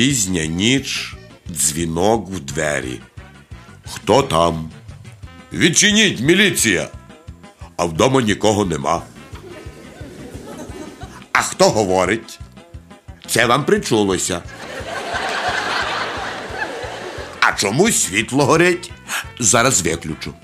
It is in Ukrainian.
Пізня ніч, дзвінок в двері. Хто там? Відчиніть, міліція. А вдома нікого нема. А хто говорить? Це вам причулося. А чому світло горить? Зараз виключу.